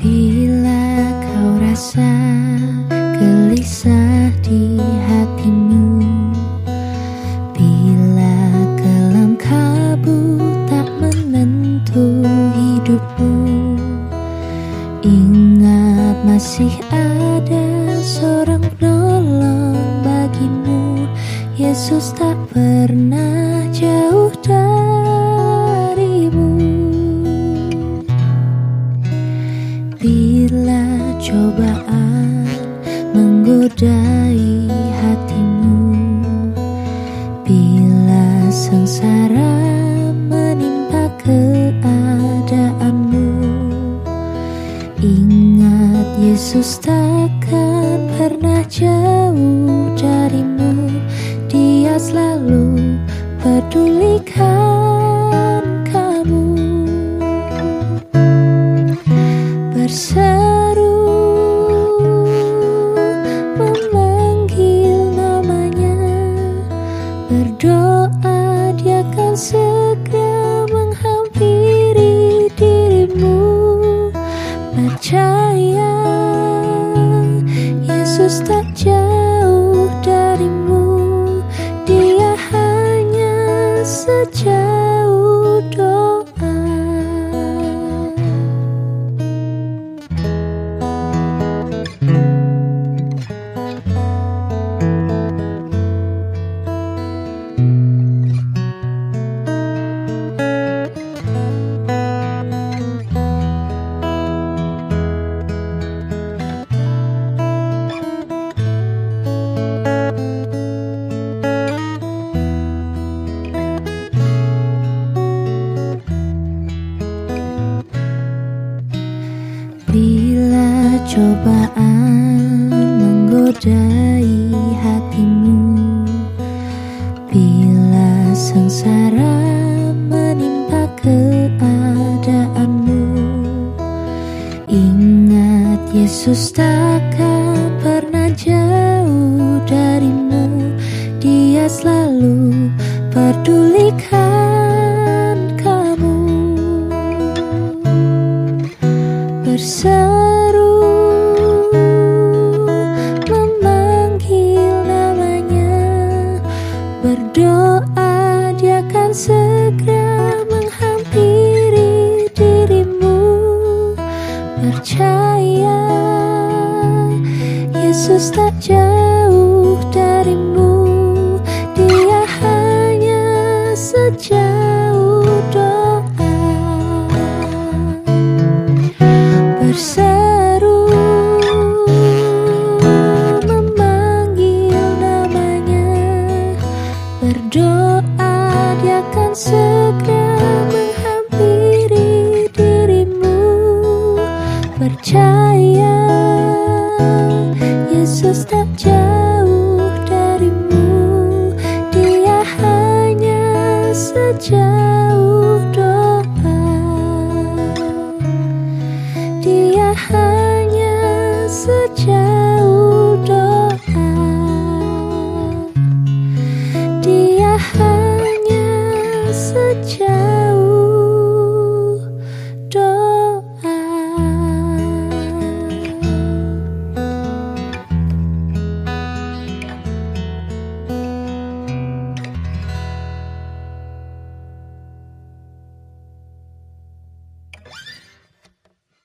Bila kau rasa gelisah di hatimu Bila kelam kabut tak menentu hidupmu Ingat masih ada seorang penolong bagimu. Yesus tak pernah jauh menggodai hatimu. Bila sengsara menimpa keadaanmu Ingat Yesus takkan pernah jauh darimu. Dia selalu pedulikan cobaan menggodai hatimu. Bila sengsara menimpa keadaanmu Ingat Yesus takkan pernah jauh darimu. Dia selalu pedulikan Yesus tak jauh